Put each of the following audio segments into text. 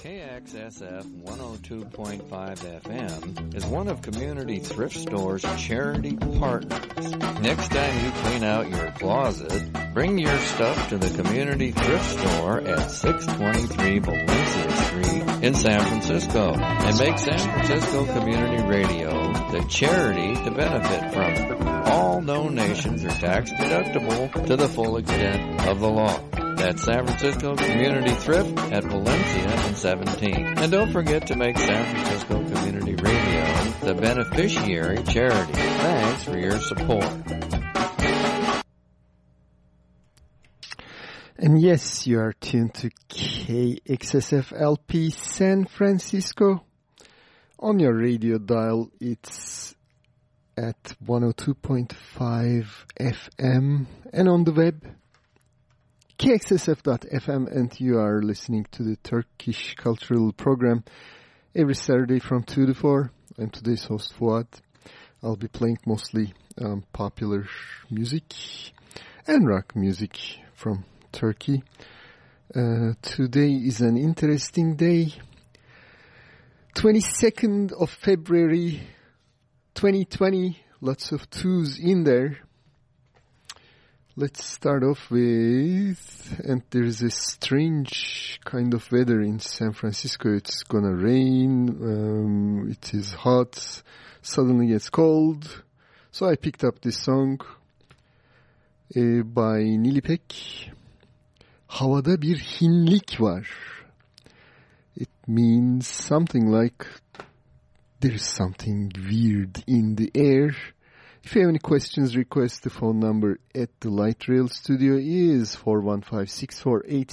KXSF 102.5 FM is one of Community Thrift Store's charity partners. Next time you clean out your closet, bring your stuff to the Community Thrift Store at 623 Valencia Street in San Francisco and make San Francisco Community Radio the charity to benefit from. All donations are tax deductible to the full extent of the law. That's San Francisco Community Thrift at Valencia and 17. And don't forget to make San Francisco Community Radio the beneficiary charity. Thanks for your support. And yes, you are tuned to KXSFLP San Francisco. On your radio dial, it's at 102.5 FM and on the web kxsf.fm and you are listening to the Turkish Cultural Program every Saturday from 2 to 4. I'm today's host Fuad. I'll be playing mostly um, popular music and rock music from Turkey. Uh, today is an interesting day. 22nd of February 2020. Lots of twos in there. Let's start off with, and there's a strange kind of weather in San Francisco. It's gonna rain, um, it is hot, suddenly gets cold. So I picked up this song uh, by Nilipek. Havada bir hinlik var. It means something like there's something weird in the air. If you have any questions, request the phone number at the Light Rail Studio is 415 648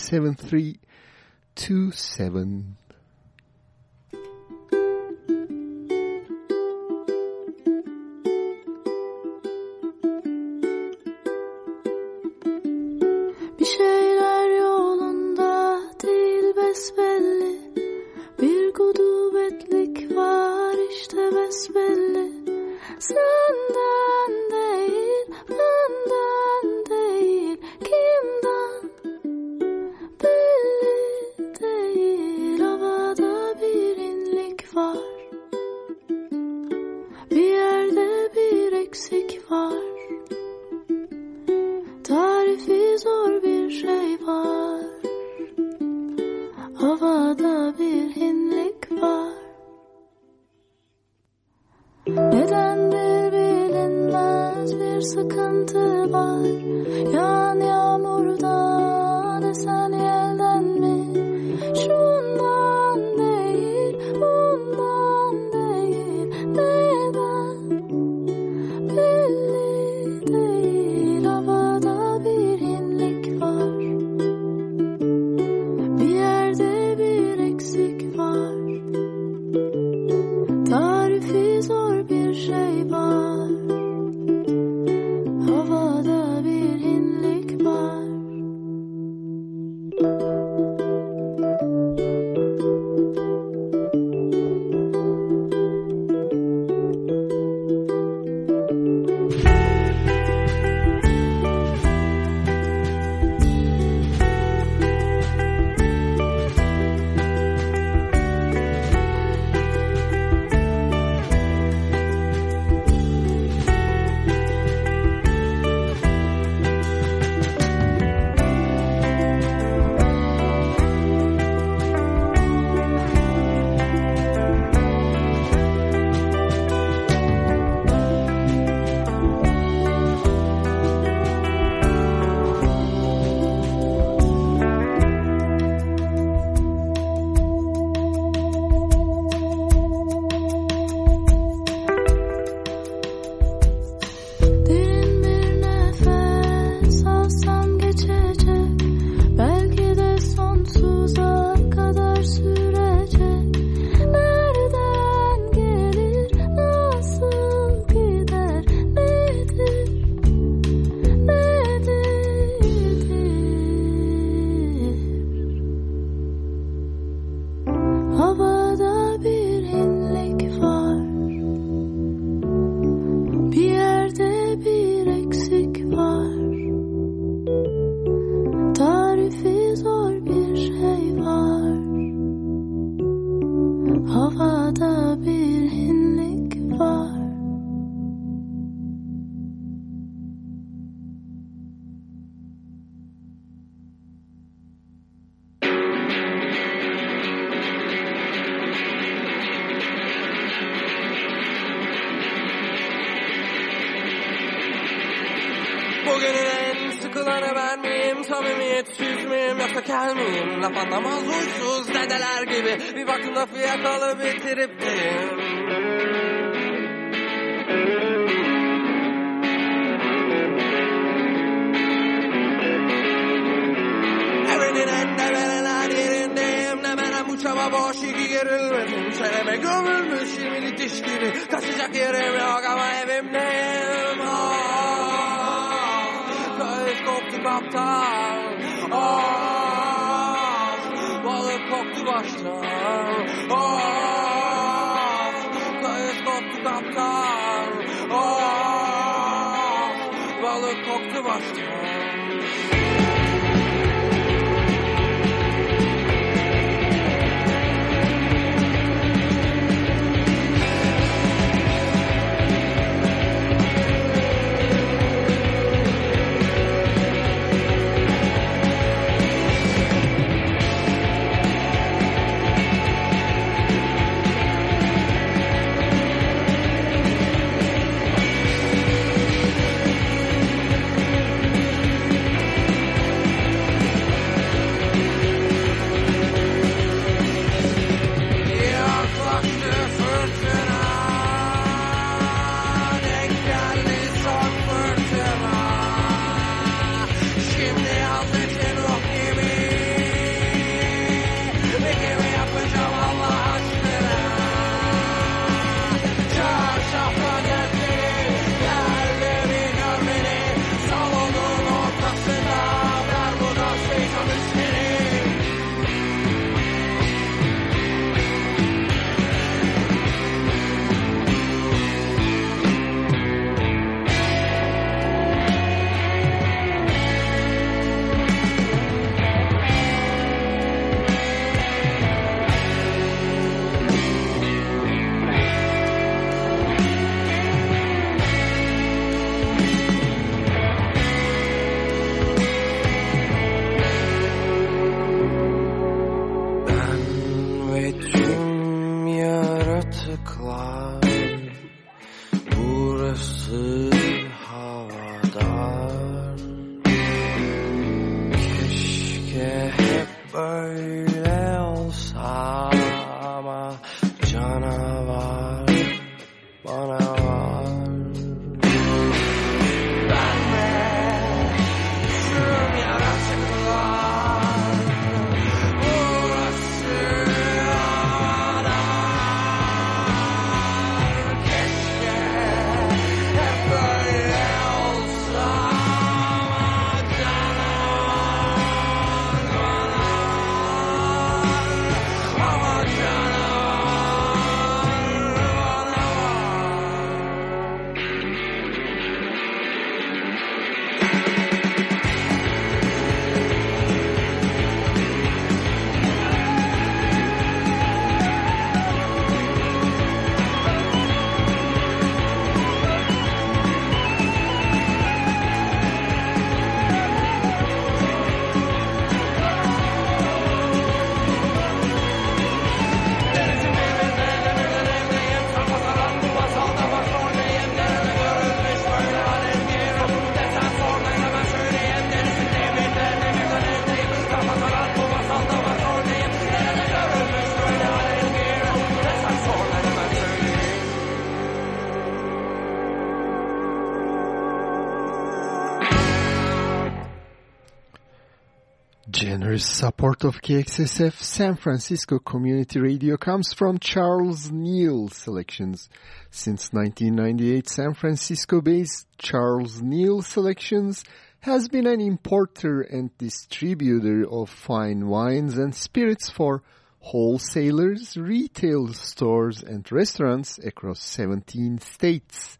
support of KXSF San Francisco Community Radio comes from Charles Neal Selections. Since 1998, San Francisco-based Charles Neal Selections has been an importer and distributor of fine wines and spirits for wholesalers, retail stores, and restaurants across 17 states.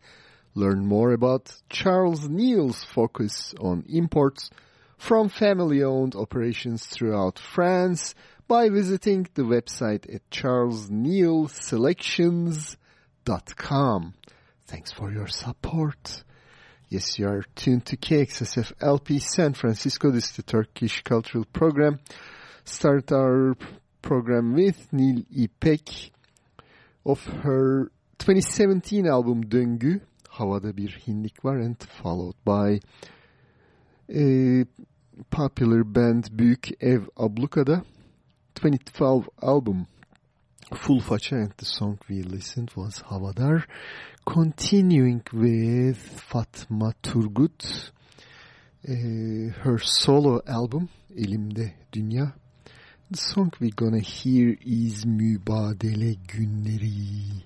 Learn more about Charles Neal's focus on imports from family-owned operations throughout France by visiting the website at charlesnealselections.com. Thanks for your support. Yes, you are tuned to KXSF LP San Francisco. This is the Turkish Cultural Program. Start our program with Nil İpek of her 2017 album Döngü, Havada Bir Hinlik Var, and followed by e, popular band Büyük Ev Ablukada 2012 album Full Faça and the song we listened was Havadar. Continuing with Fatma Turgut, her solo album Elimde Dünya. The song we're gonna hear is Mübadele Günleri.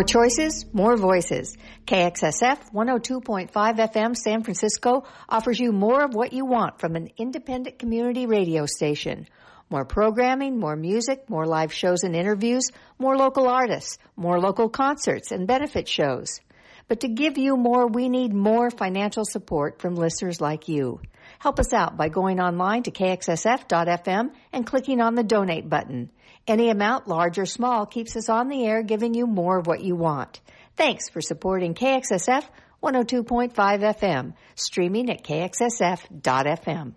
More choices, more voices. KXSF 102.5 FM San Francisco offers you more of what you want from an independent community radio station. More programming, more music, more live shows and interviews, more local artists, more local concerts and benefit shows. But to give you more, we need more financial support from listeners like you. Help us out by going online to kxsf.fm and clicking on the donate button. Any amount, large or small, keeps us on the air giving you more of what you want. Thanks for supporting KXSF 102.5 FM, streaming at kxsf.fm.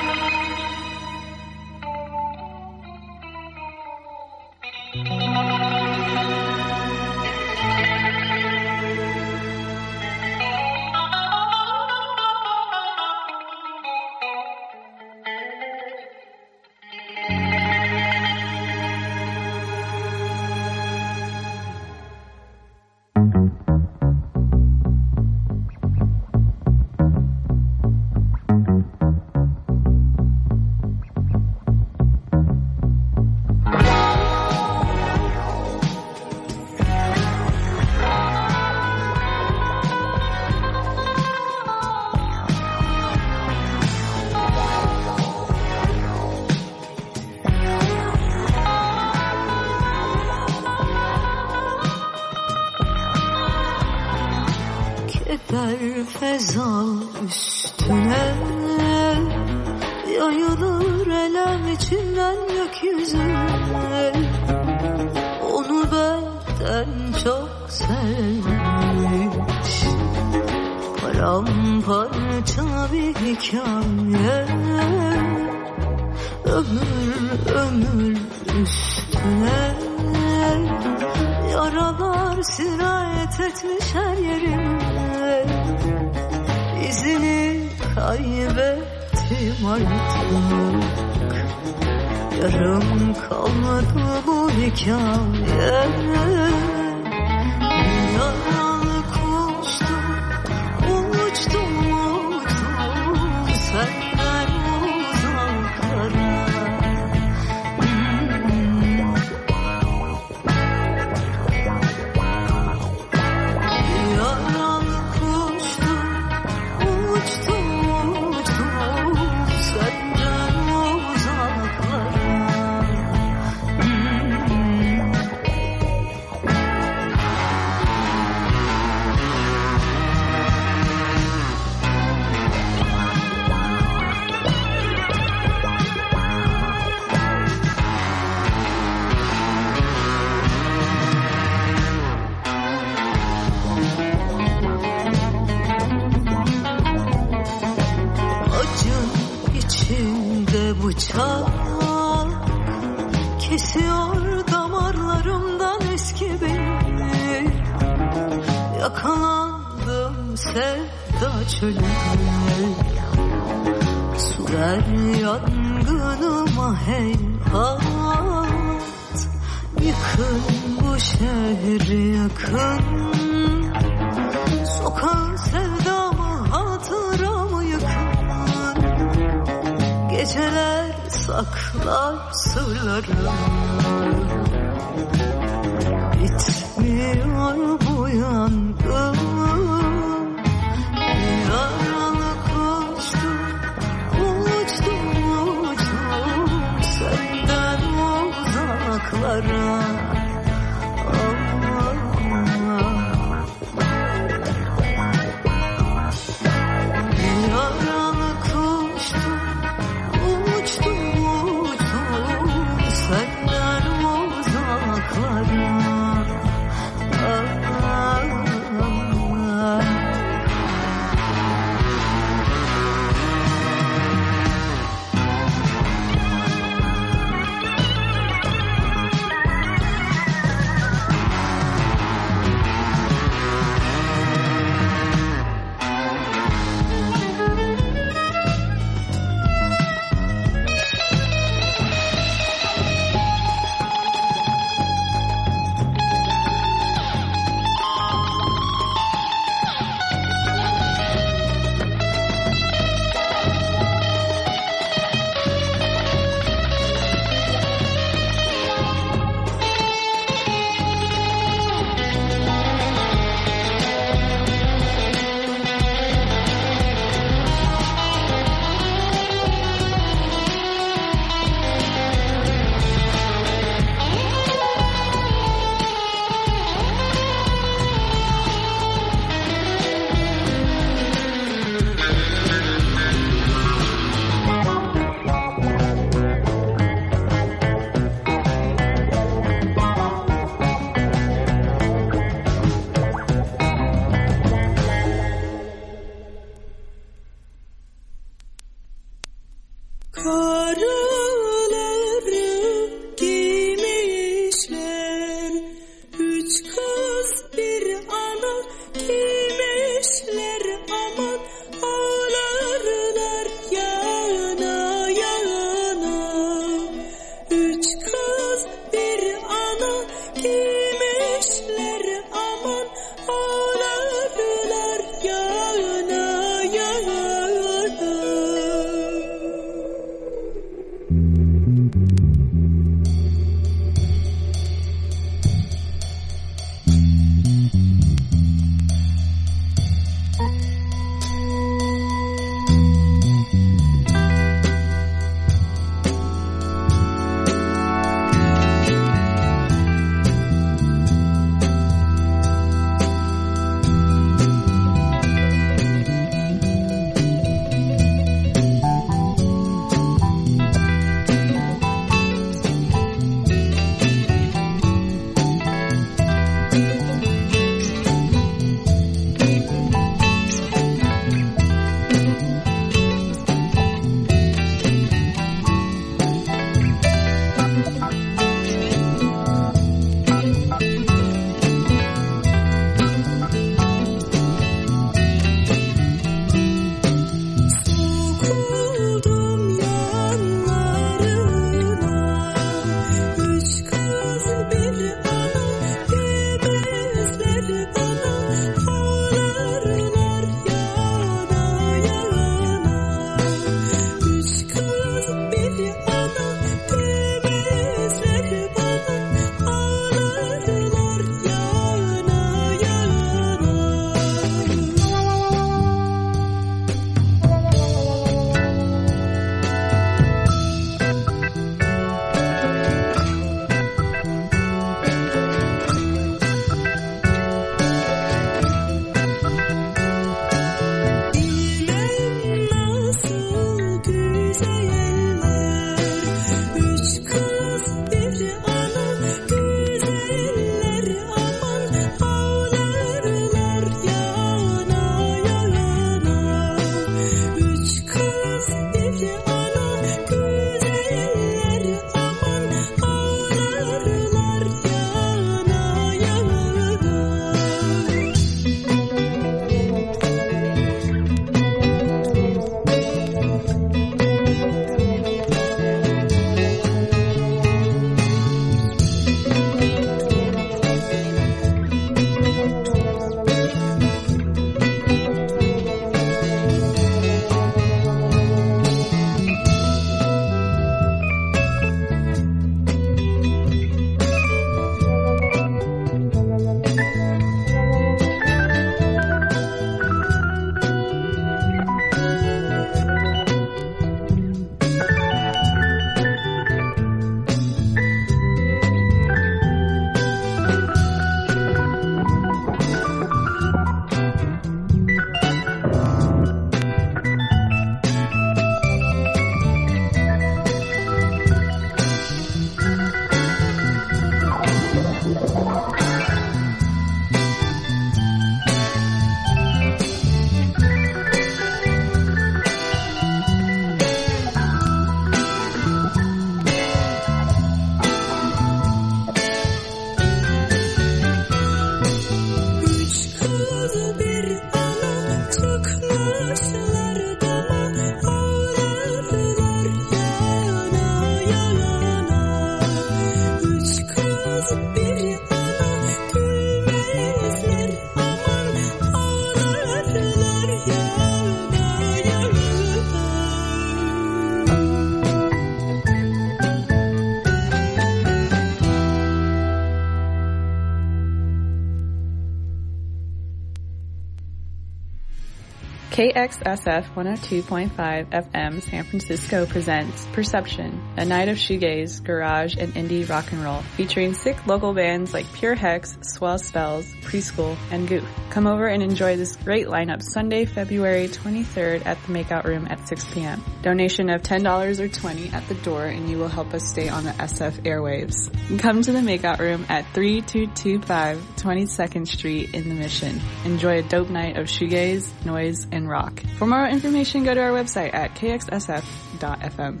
KXSF 102.5 FM San Francisco presents Perception, a night of shoegaze, garage, and indie rock and roll, featuring sick local bands like Pure Hex, Swell Spells, Preschool, and Goof. Come over and enjoy this great lineup Sunday, February 23rd at the Makeout Room at 6 p.m. Donation of $10 or 20 at the door and you will help us stay on the SF airwaves. Come to the Makeout Room at 3225 22nd Street in the Mission. Enjoy a dope night of shoegaze, noise, and rock. For more information, go to our website at kxsf.fm.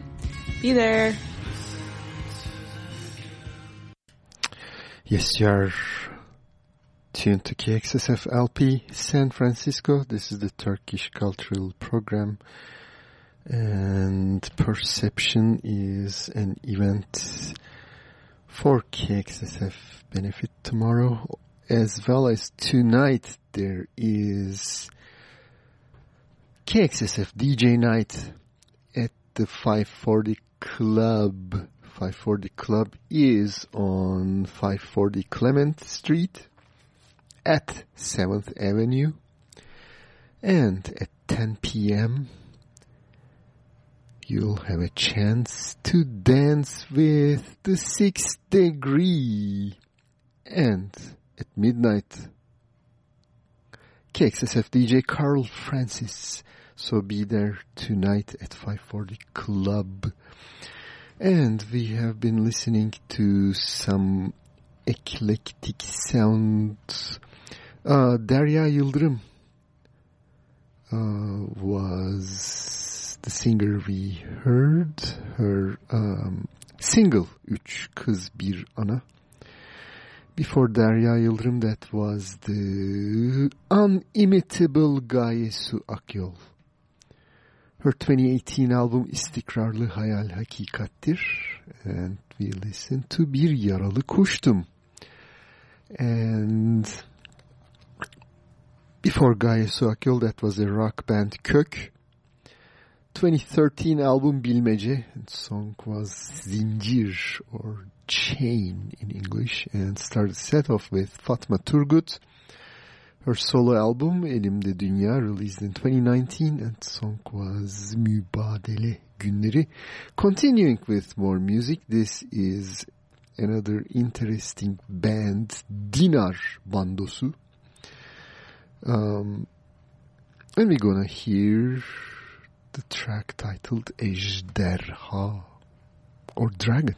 Be there. Yes, you're tuned to KXSF LP San Francisco. This is the Turkish Cultural Program. And Perception is an event for KXSF benefit tomorrow. As well as tonight, there is KXSF DJ night at the 540 Club. 540 Club is on 540 Clement Street at 7th Avenue. And at 10 p.m., you'll have a chance to dance with the sixth degree. And at midnight, KXSF DJ Carl Francis. So be there tonight at 540 Club. And we have been listening to some eclectic sounds. Uh, Derya Yıldırım uh, was the singer we heard. Her um, single Üç Kız Bir Ana. Before Derya Yıldırım that was the unimitable Gaye Su Akyol. Her 2018 album İstikrarlı Hayal Hakikattir. And we listen to Bir Yaralı Kuştum. And before Gaye Su Akyol that was a rock band Kök. 2013 album Bilmece and song was Zincir or Chain in English and started set off with Fatma Turgut. Her solo album Elimde Dünya released in 2019 and song was Mübadele Günleri. Continuing with more music, this is another interesting band, Dinar Bandosu. Um, and we're gonna hear the track titled Ejderha or Dragon.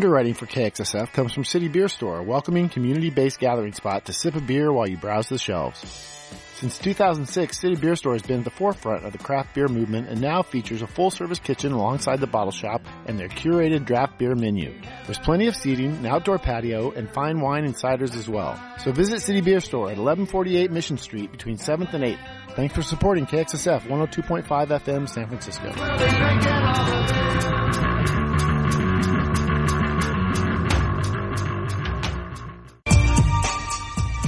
Underwriting for KXSF comes from City Beer Store, a welcoming community-based gathering spot to sip a beer while you browse the shelves. Since 2006, City Beer Store has been at the forefront of the craft beer movement and now features a full-service kitchen alongside the bottle shop and their curated draft beer menu. There's plenty of seating, an outdoor patio, and fine wine and ciders as well. So visit City Beer Store at 1148 Mission Street between 7th and 8th. Thanks for supporting KXSF 102.5 FM San Francisco.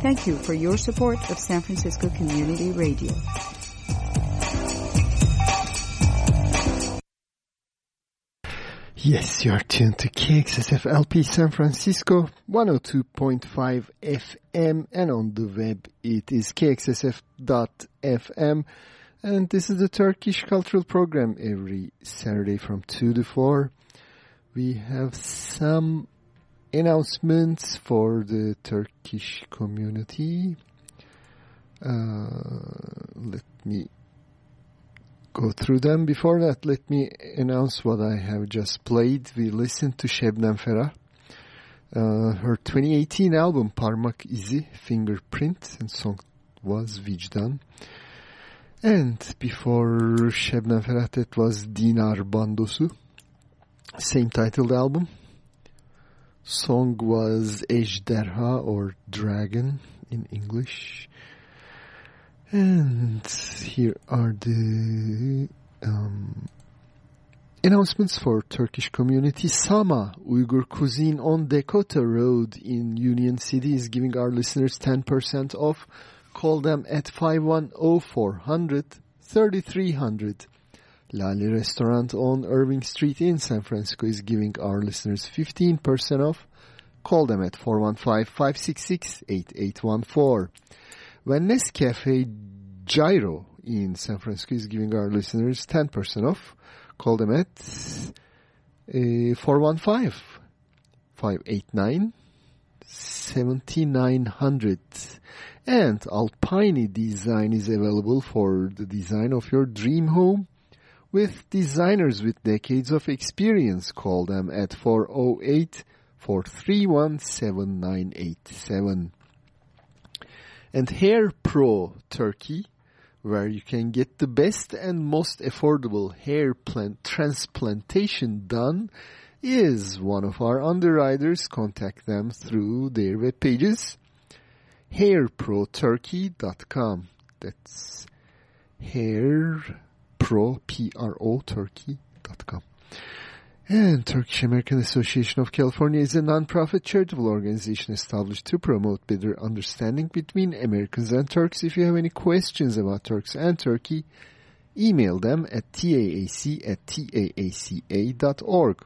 Thank you for your support of San Francisco Community Radio. Yes, you are tuned to KXSF LP San Francisco, 102.5 FM, and on the web it is kxsf.fm. And this is the Turkish Cultural Program every Saturday from 2 to 4. We have some announcements for the Turkish community. Uh, let me go through them. Before that, let me announce what I have just played. We listened to Şebnem Ferah. Uh, her 2018 album Parmak İzi, Fingerprint, and song was Vicdan. And before Şebnem Ferah, that was Dinar Bandosu, same titled album. Song was Ejderha or Dragon in English. And here are the um, announcements for Turkish community. Sama Uyghur Cuisine on Dakota Road in Union City is giving our listeners 10% off. Call them at 510-400-3300. Lali Restaurant on Irving Street in San Francisco is giving our listeners 15% off. Call them at 415-566-8814. When Nescafe Gyro in San Francisco is giving our listeners 10% off, call them at uh, 415-589-7900. And Alpine Design is available for the design of your dream home with designers with decades of experience. Call them at 408 431 7987. And Hair Pro Turkey, where you can get the best and most affordable hair plant transplantation done, is one of our underwriters. Contact them through their web pages, hairproturkey.com. That's hair pro, P-R-O, turkey.com. And Turkish American Association of California is a nonprofit charitable organization established to promote better understanding between Americans and Turks. If you have any questions about Turks and Turkey, email them at taac at taaca.org.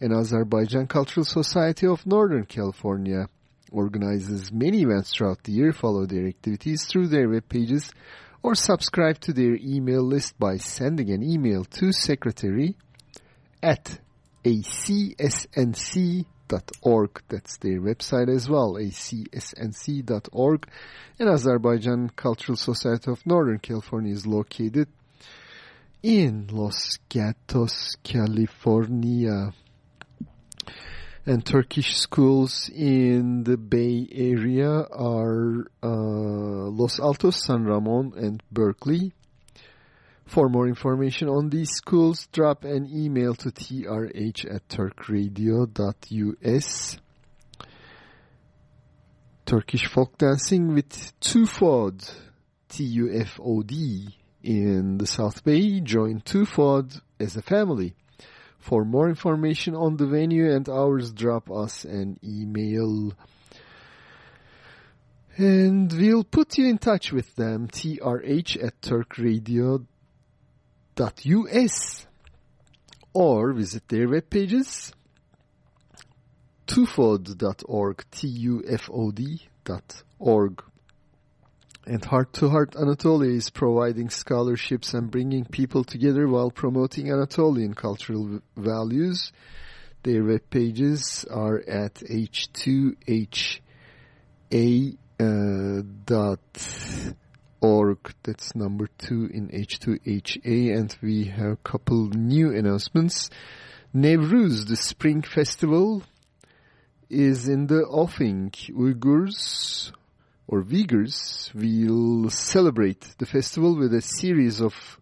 And Azerbaijan Cultural Society of Northern California organizes many events throughout the year. Follow their activities through their web pages or subscribe to their email list by sending an email to secretary at acsnc.org. That's their website as well, acsnc.org. And Azerbaijan Cultural Society of Northern California is located in Los Gatos, California. And Turkish schools in the Bay Area are uh, Los Altos, San Ramon, and Berkeley. For more information on these schools, drop an email to trh at turkradio.us. Turkish folk dancing with Tufod, T-U-F-O-D, in the South Bay. Join Tufod as a family. For more information on the venue and hours, drop us an email. And we'll put you in touch with them, trh at turkradio.us or visit their web pages tufod.org, T-U-F-O-D org. And Heart to Heart Anatolia is providing scholarships and bringing people together while promoting Anatolian cultural values. Their web pages are at h2ha uh. That's number two in H2HA. And we have a couple new announcements. Nevruz, the spring festival, is in the offing. Uyghurs or Uyghurs will celebrate the festival with a series of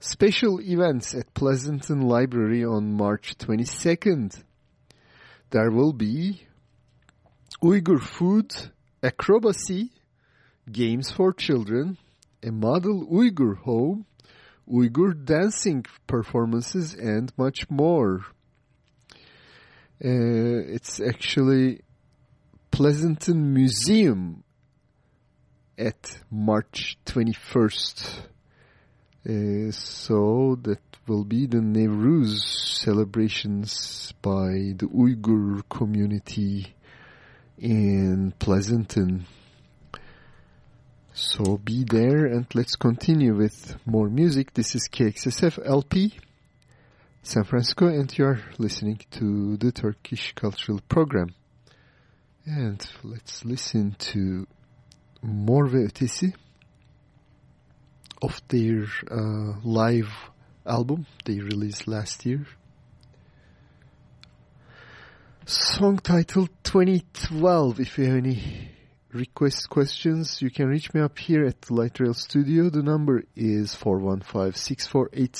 special events at Pleasanton Library on March 22nd. There will be Uyghur food, acrobacy, games for children, a model Uyghur home, Uyghur dancing performances, and much more. Uh, it's actually Pleasanton Museum at March 21st. Uh, so that will be the Newruz celebrations by the Uyghur community in Pleasanton. So be there and let's continue with more music. This is KXSF LP San Francisco and you are listening to the Turkish Cultural Program. And let's listen to Mor ve Ötesi of their uh, live album they released last year. Song title 2012. If you have any request questions, you can reach me up here at the Light Rail Studio. The number is 415 648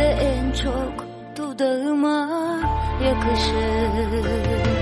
de en çok dudağıma yakışır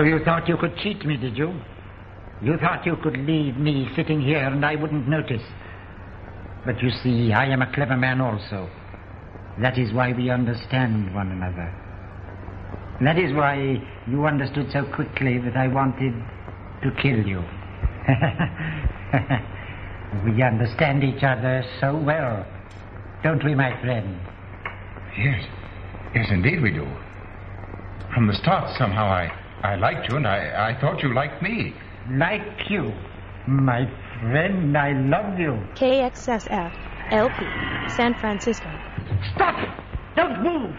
So you thought you could cheat me, did you? You thought you could leave me sitting here and I wouldn't notice. But you see, I am a clever man also. That is why we understand one another. That is why you understood so quickly that I wanted to kill you. we understand each other so well, don't we, my friend? Yes. Yes, indeed we do. From the start, somehow, I, I liked you, and I, I thought you liked me. Like you, my friend, I love you. KXSF LP San Francisco. Stop! Don't move!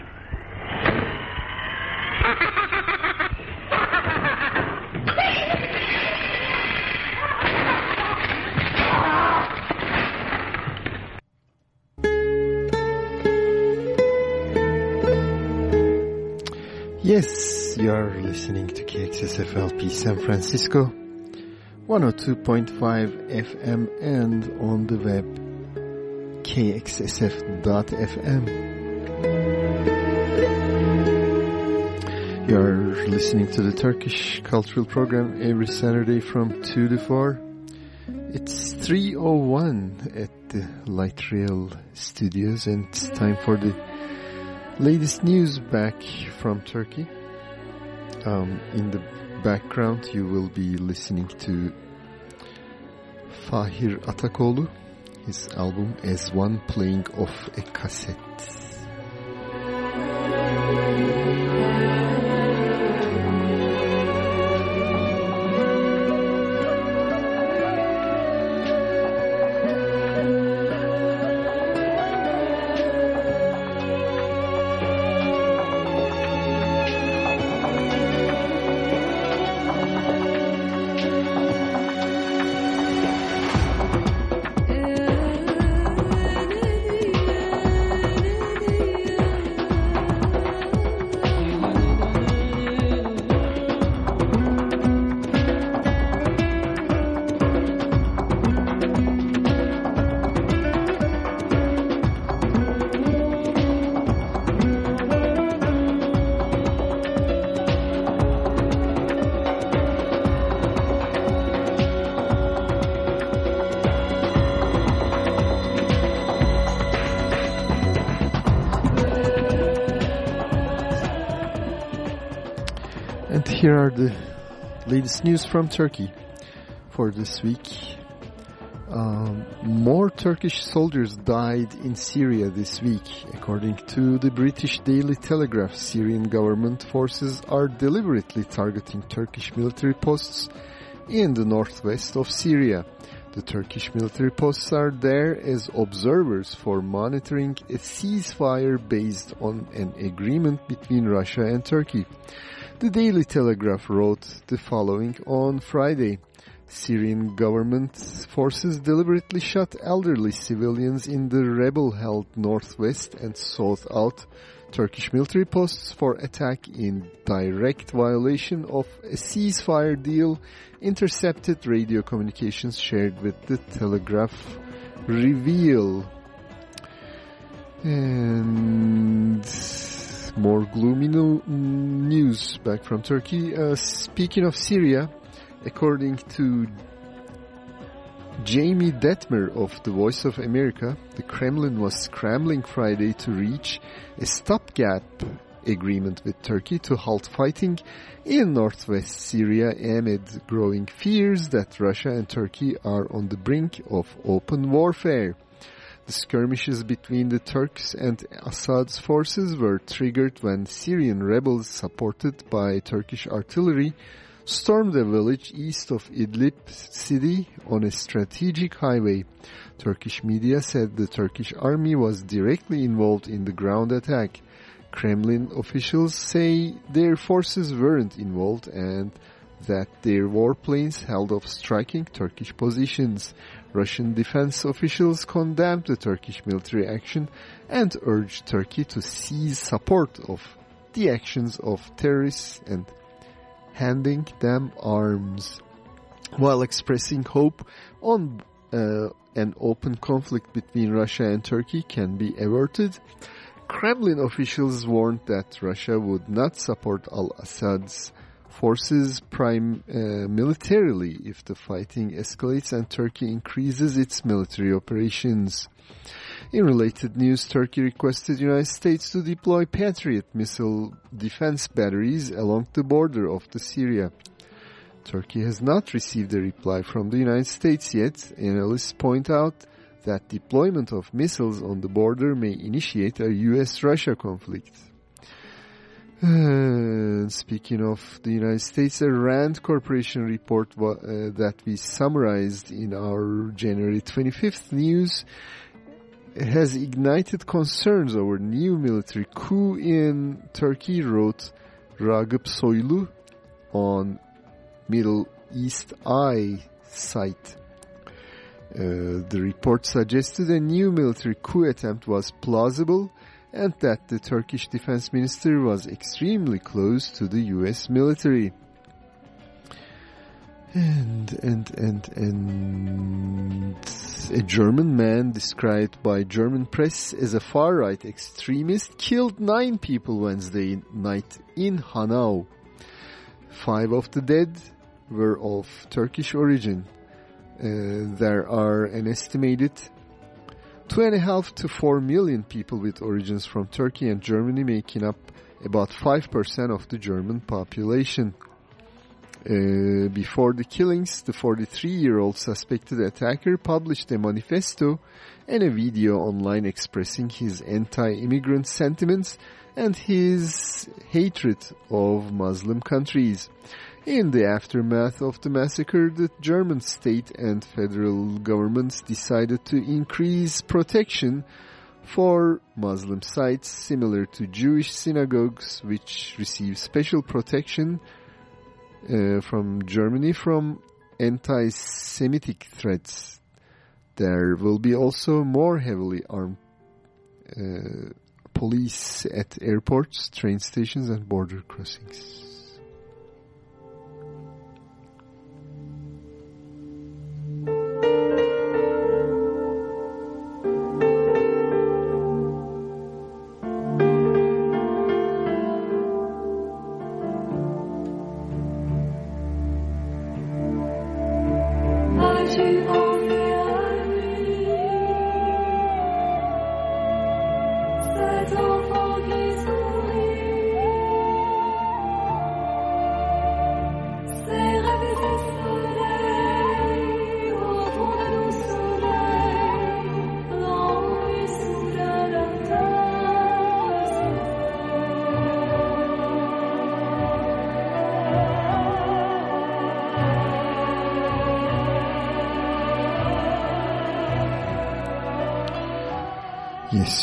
Yes, you are listening to KXSFLP San Francisco, 102.5 FM and on the web kxsf.fm. You are listening to the Turkish Cultural Program every Saturday from 2 to 4. It's 3.01 at the Light Rail Studios and it's time for the latest news back from Turkey. Um, in the background, you will be listening to Fahir Atakoğlu, his album As One playing off a cassette. The latest news from Turkey for this week. Um, more Turkish soldiers died in Syria this week. According to the British Daily Telegraph, Syrian government forces are deliberately targeting Turkish military posts in the northwest of Syria. The Turkish military posts are there as observers for monitoring a ceasefire based on an agreement between Russia and Turkey. The Daily Telegraph wrote the following on Friday. Syrian government forces deliberately shot elderly civilians in the rebel-held northwest and sought out Turkish military posts for attack in direct violation of a ceasefire deal, intercepted radio communications shared with the Telegraph reveal. And more gloomy no- news back from Turkey. Uh, speaking of Syria, according to Jamie Detmer of The Voice of America, the Kremlin was scrambling Friday to reach a stopgap agreement with Turkey to halt fighting in northwest Syria amid growing fears that Russia and Turkey are on the brink of open warfare. The skirmishes between the Turks and Assad's forces were triggered when Syrian rebels supported by Turkish artillery stormed a village east of Idlib city on a strategic highway. Turkish media said the Turkish army was directly involved in the ground attack. Kremlin officials say their forces weren't involved and that their warplanes held off striking Turkish positions. Russian defense officials condemned the Turkish military action and urged Turkey to cease support of the actions of terrorists and handing them arms. While expressing hope on uh, an open conflict between Russia and Turkey can be averted, Kremlin officials warned that Russia would not support al-Assad's forces prime uh, militarily if the fighting escalates and Turkey increases its military operations. In related news, Turkey requested United States to deploy Patriot missile defense batteries along the border of the Syria. Turkey has not received a reply from the United States yet. Analysts point out that deployment of missiles on the border may initiate a US-Russia conflict. Uh, speaking of the United States, a RAND Corporation report uh, that we summarized in our January 25th news has ignited concerns over new military coup in Turkey, wrote Ragıp Soylu on Middle East Eye site. Uh, the report suggested a new military coup attempt was plausible and that the Turkish defense minister was extremely close to the US military. And, and, and, and a German man described by German press as a far-right extremist killed nine people Wednesday night in Hanau. Five of the dead were of Turkish origin. Uh, there are an estimated two and a half to four million people with origins from Turkey and Germany making up about 5% of the German population. Uh, before the killings, the 43-year-old suspected attacker published a manifesto and a video online expressing his anti-immigrant sentiments and his hatred of Muslim countries. In the aftermath of the massacre, the German state and federal governments decided to increase protection for Muslim sites similar to Jewish synagogues which receive special protection uh, from Germany from anti-Semitic threats. There will be also more heavily armed uh, police at airports, train stations and border crossings.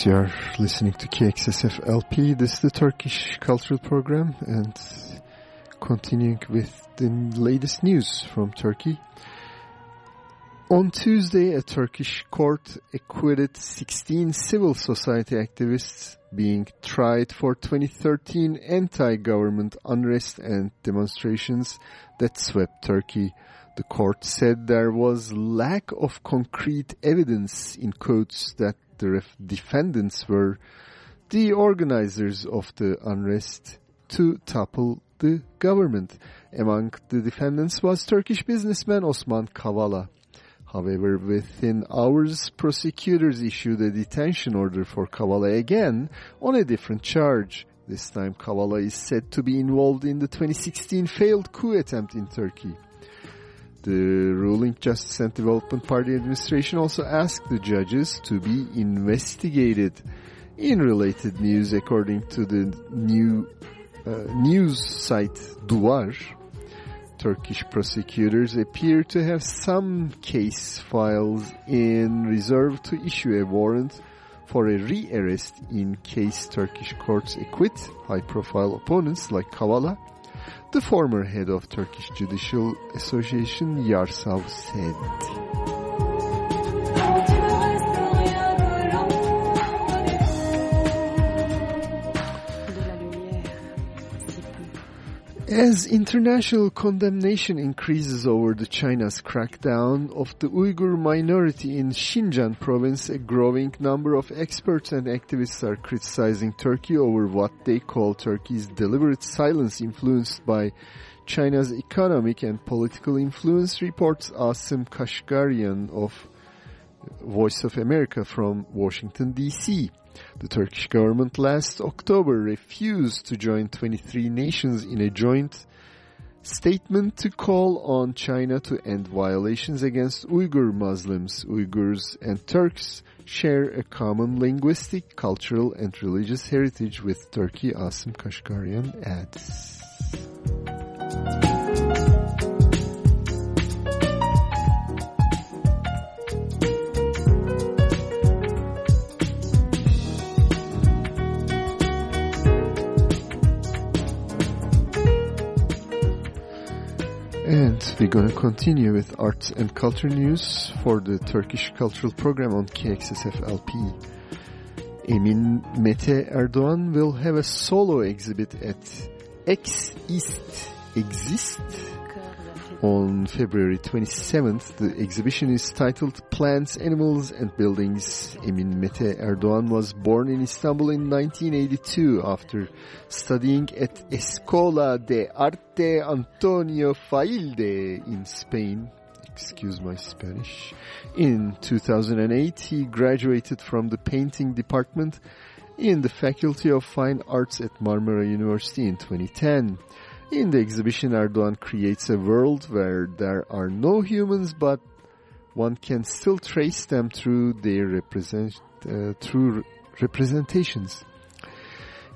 You are listening to KXSF LP. This is the Turkish Cultural Program and continuing with the latest news from Turkey. On Tuesday, a Turkish court acquitted 16 civil society activists being tried for 2013 anti-government unrest and demonstrations that swept Turkey. The court said there was lack of concrete evidence in quotes that the defendants were the organizers of the unrest to topple the government. Among the defendants was Turkish businessman Osman Kavala. However, within hours, prosecutors issued a detention order for Kavala again on a different charge. This time, Kavala is said to be involved in the 2016 failed coup attempt in Turkey. The ruling Justice and Development Party administration also asked the judges to be investigated. In related news, according to the new uh, news site Duvar, Turkish prosecutors appear to have some case files in reserve to issue a warrant for a re-arrest in case Turkish courts acquit high-profile opponents like Kavala the former head of Turkish Judicial Association Yarsav said. As international condemnation increases over the China's crackdown of the Uyghur minority in Xinjiang province, a growing number of experts and activists are criticizing Turkey over what they call Turkey's deliberate silence influenced by China's economic and political influence, reports Asim Kashgarian of Voice of America from Washington, D.C. The Turkish government last October refused to join 23 nations in a joint statement to call on China to end violations against Uyghur Muslims. Uyghurs and Turks share a common linguistic, cultural, and religious heritage with Turkey, Asim Kashgarian adds. And we're to continue with arts and culture news for the Turkish cultural program on KXSF LP. Emin Mete Erdoğan will have a solo exhibit at X East Exist on February 27th. The exhibition is titled Plants, Animals and Buildings. Emin Mete Erdoğan was born in Istanbul in 1982 after studying at Escola de Arte Antonio Failde in Spain. Excuse my Spanish. In 2008, he graduated from the painting department in the Faculty of Fine Arts at Marmara University in 2010. In the exhibition, Erdoğan creates a world where there are no humans, but one can still trace them through their represent, uh, through representations.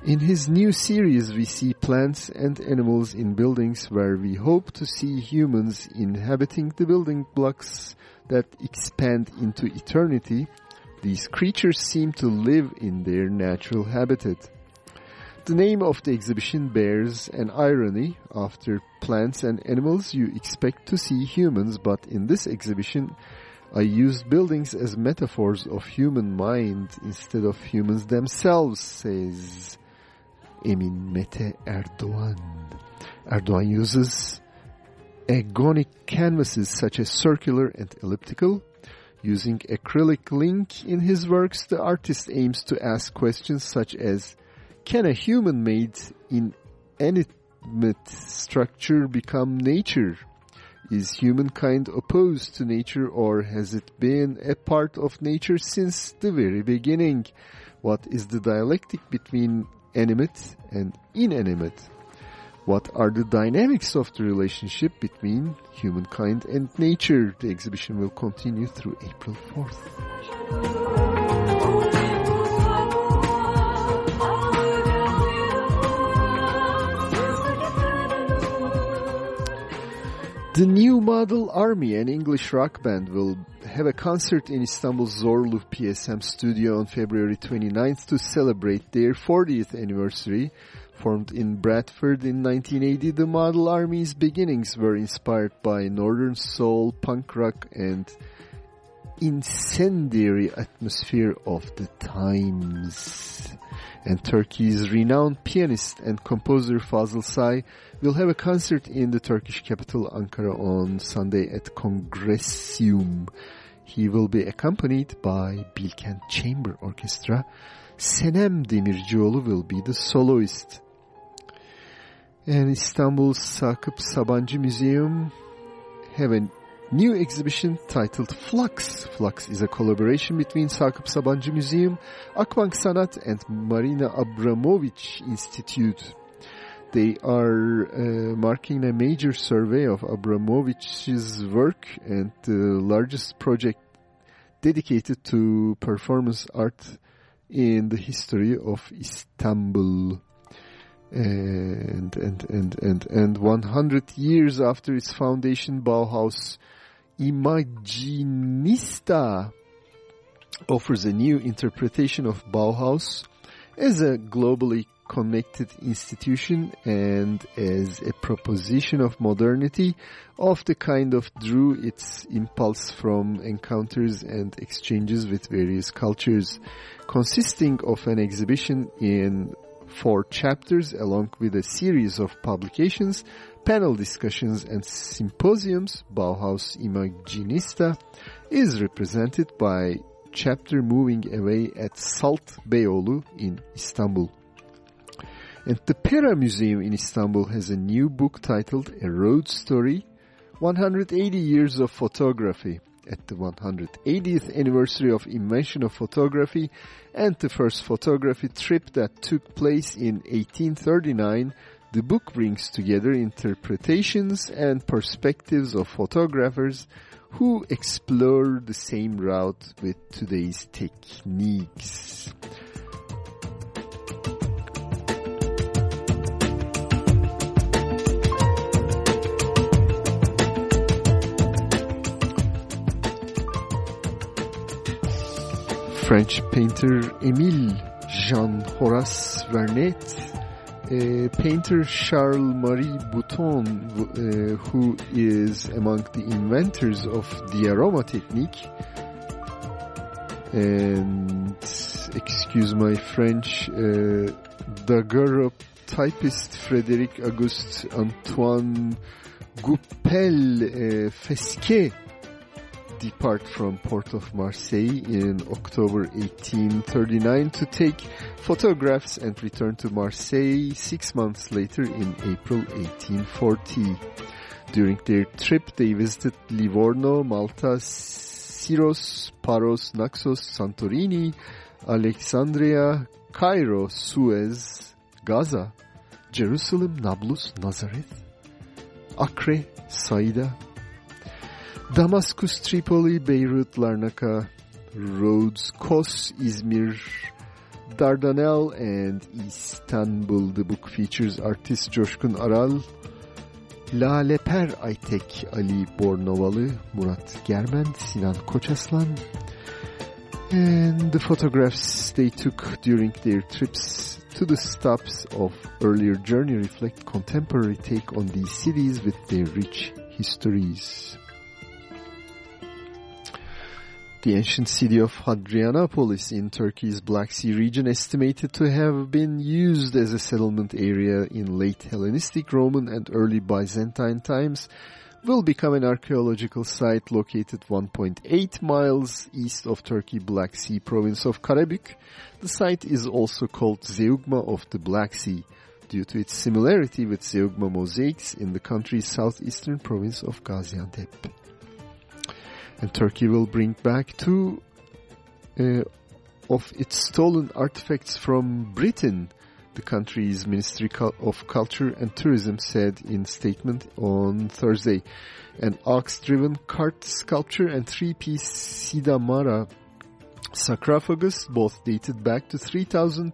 In his new series, we see plants and animals in buildings where we hope to see humans inhabiting the building blocks that expand into eternity. These creatures seem to live in their natural habitat. The name of the exhibition bears an irony. After plants and animals, you expect to see humans, but in this exhibition, I used buildings as metaphors of human mind instead of humans themselves, says Emin Mete Erdoğan. Erdoğan uses agonic canvases such as circular and elliptical. Using acrylic link in his works, the artist aims to ask questions such as can a human-made inanimate structure become nature? Is humankind opposed to nature or has it been a part of nature since the very beginning? What is the dialectic between animate and inanimate? What are the dynamics of the relationship between humankind and nature? The exhibition will continue through April 4th. The New Model Army, an English rock band, will have a concert in Istanbul's Zorlu PSM studio on February 29th to celebrate their 40th anniversary. Formed in Bradford in 1980, the Model Army's beginnings were inspired by Northern Soul, punk rock, and incendiary atmosphere of the times. And Turkey's renowned pianist and composer Fazıl Say will have a concert in the Turkish capital Ankara on Sunday at Congresium. He will be accompanied by Bilkent Chamber Orchestra. Senem Demircioğlu will be the soloist. And Istanbul Sakıp Sabancı Museum have a new exhibition titled Flux. Flux is a collaboration between Sakıp Sabancı Museum, Akbank Sanat and Marina Abramović Institute. They are uh, marking a major survey of Abramović's work and the largest project dedicated to performance art in the history of Istanbul. And, and, and, and, and 100 years after its foundation, Bauhaus Imaginista offers a new interpretation of Bauhaus as a globally connected institution and as a proposition of modernity of the kind of drew its impulse from encounters and exchanges with various cultures, consisting of an exhibition in four chapters along with a series of publications, panel discussions and symposiums, Bauhaus Imaginista is represented by chapter moving away at Salt Beyoğlu in Istanbul. And the Pera Museum in Istanbul has a new book titled A Road Story 180 Years of Photography. At the 180th anniversary of invention of photography and the first photography trip that took place in 1839, the book brings together interpretations and perspectives of photographers who explore the same route with today's techniques. French painter Émile Jean Horace Vernet, uh, painter Charles-Marie Bouton, uh, who is among the inventors of the diorama technique, and excuse my French, uh, daguerreotypist Frédéric Auguste Antoine Goupil uh, Fesquet depart from Port of Marseille in October 1839 to take photographs and return to Marseille six months later in April 1840. During their trip, they visited Livorno, Malta, Syros, Paros, Naxos, Santorini, Alexandria, Cairo, Suez, Gaza, Jerusalem, Nablus, Nazareth, Acre, Saida, Damascus, Tripoli, Beirut, Larnaca, Rhodes, Kos, Izmir, Dardanel, and Istanbul. The book features artist Coşkun Aral, Laleper Aytek, Ali Bornovalı, Murat Germen, Sinan Koçaslan, and the photographs they took during their trips to the stops of earlier journey reflect contemporary take on these cities with their rich histories. The ancient city of Hadrianopolis in Turkey's Black Sea region estimated to have been used as a settlement area in late Hellenistic, Roman and early Byzantine times will become an archaeological site located 1.8 miles east of Turkey Black Sea province of Karabük. The site is also called Zeugma of the Black Sea due to its similarity with Zeugma mosaics in the country's southeastern province of Gaziantep and Turkey will bring back two uh, of its stolen artifacts from Britain, the country's Ministry of Culture and Tourism said in statement on Thursday. An ox-driven cart sculpture and three-piece Sidamara sarcophagus, both dated back to 3000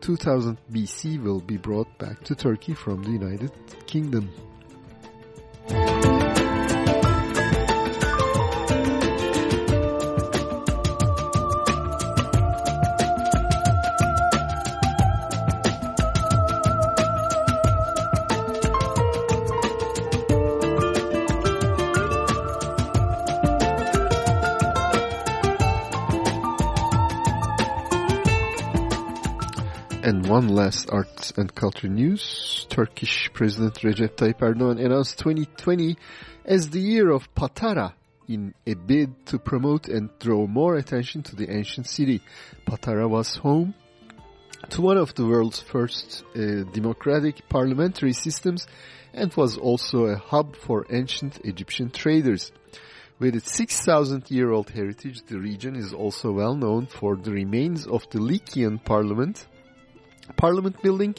2000 BC, will be brought back to Turkey from the United Kingdom. And one last arts and culture news. Turkish President Recep Tayyip Erdogan announced 2020 as the year of Patara in a bid to promote and draw more attention to the ancient city. Patara was home to one of the world's first uh, democratic parliamentary systems and was also a hub for ancient Egyptian traders. With its 6,000-year-old heritage, the region is also well known for the remains of the Lycian parliament Parliament building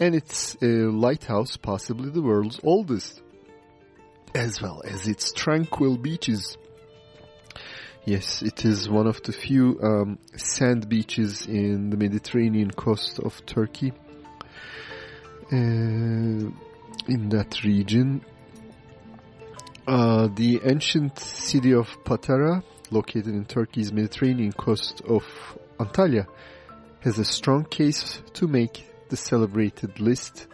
and its uh, lighthouse, possibly the world's oldest, as well as its tranquil beaches. Yes, it is one of the few um, sand beaches in the Mediterranean coast of Turkey. Uh, in that region, uh, the ancient city of Patara, located in Turkey's Mediterranean coast of Antalya, has a strong case to make the celebrated list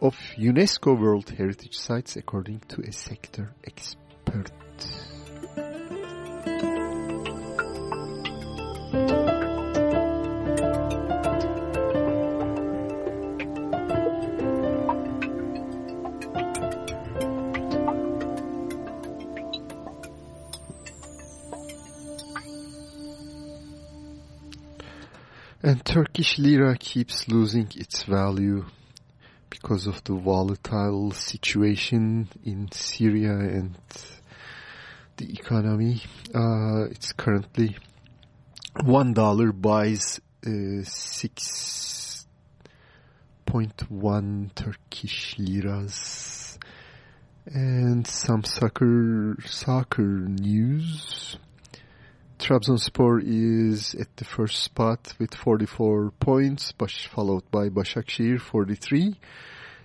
of UNESCO World Heritage Sites according to a sector expert. And Turkish lira keeps losing its value because of the volatile situation in Syria and the economy. Uh, it's currently one dollar buys uh, six point one Turkish liras. And some soccer soccer news. Trabzonspor is at the first spot with 44 points, followed by Başakşehir 43.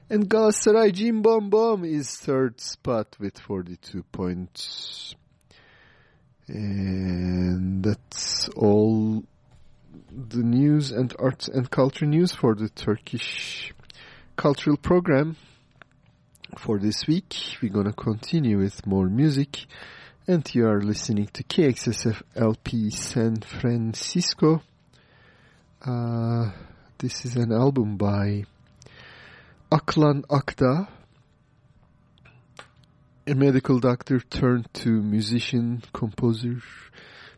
And Galatasaray Cim Bom Bom is third spot with 42 points. And that's all the news and arts and culture news for the Turkish cultural program for this week. We're going to continue with more music. And you are listening to KXSF LP San Francisco. Uh, this is an album by Aklan Akdağ, a medical doctor turned to musician, composer,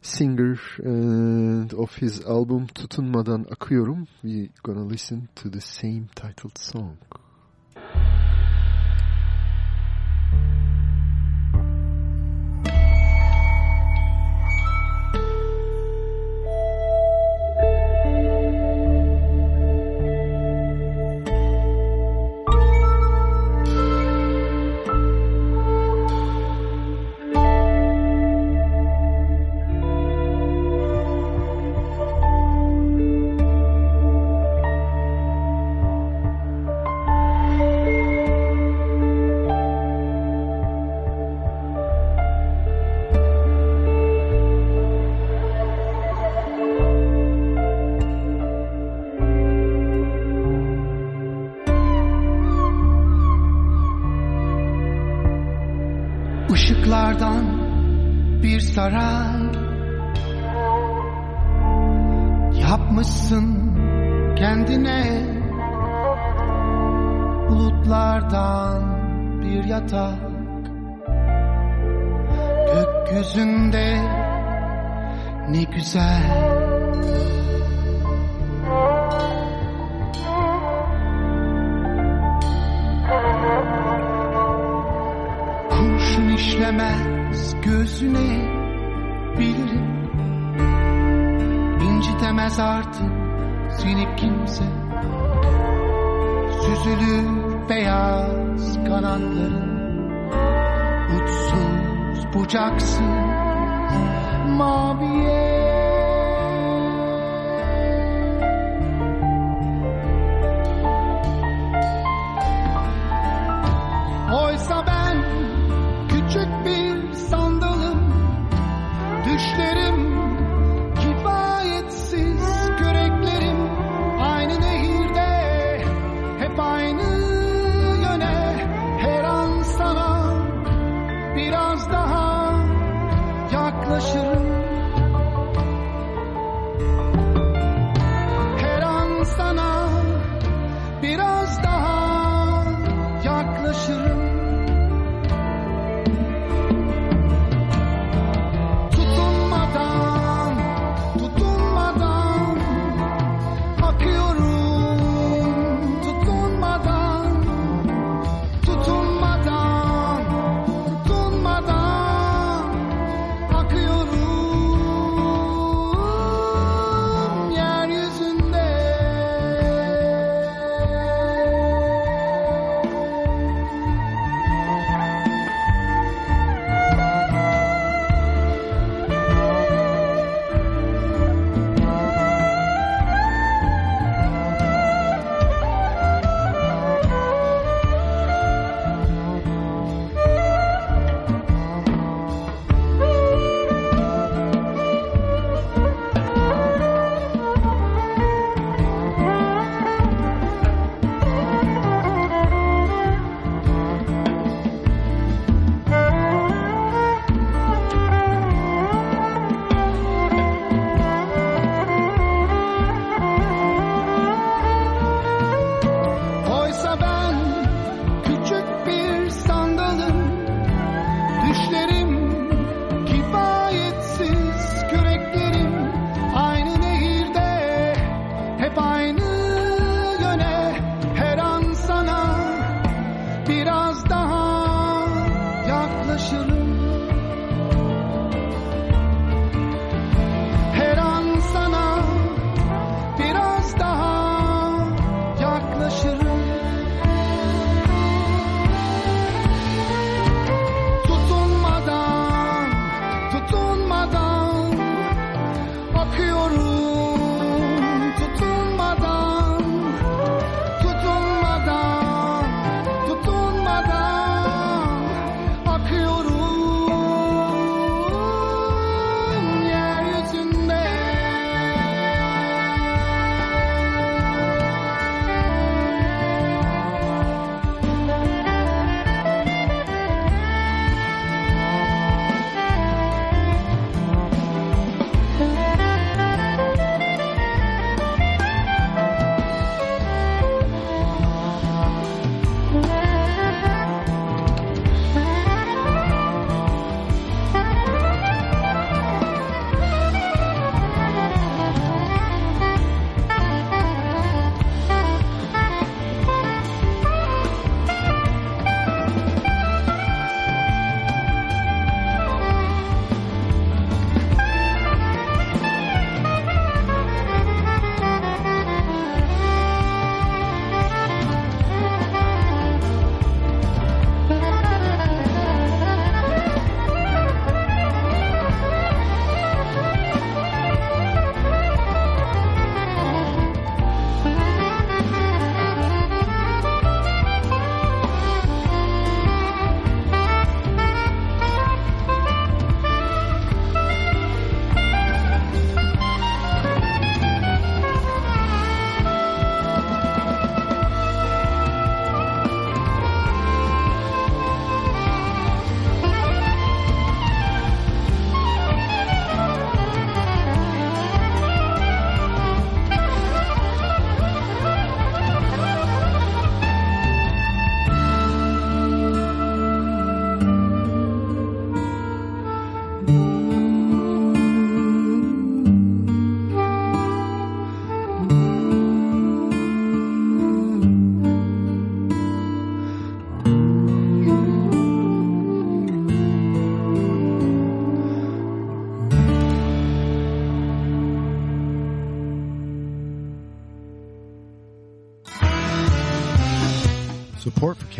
singer, and of his album Tutunmadan Akıyorum, we're gonna listen to the same titled song.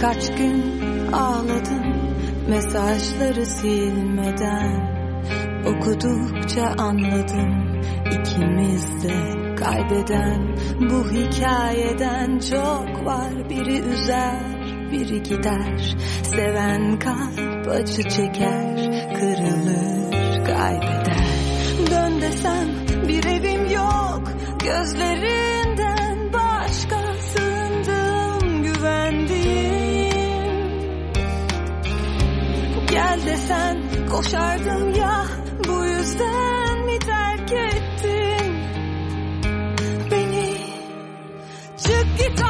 Birkaç gün ağladım mesajları silmeden. Okudukça anladım ikimiz de kaybeden. Bu hikayeden çok var biri üzer biri gider. Seven kalp acı çeker kırılır kaybeder. Dön desem bir evim yok gözlerinden Gel desen koşardım ya bu yüzden mi terk ettin beni? Çık git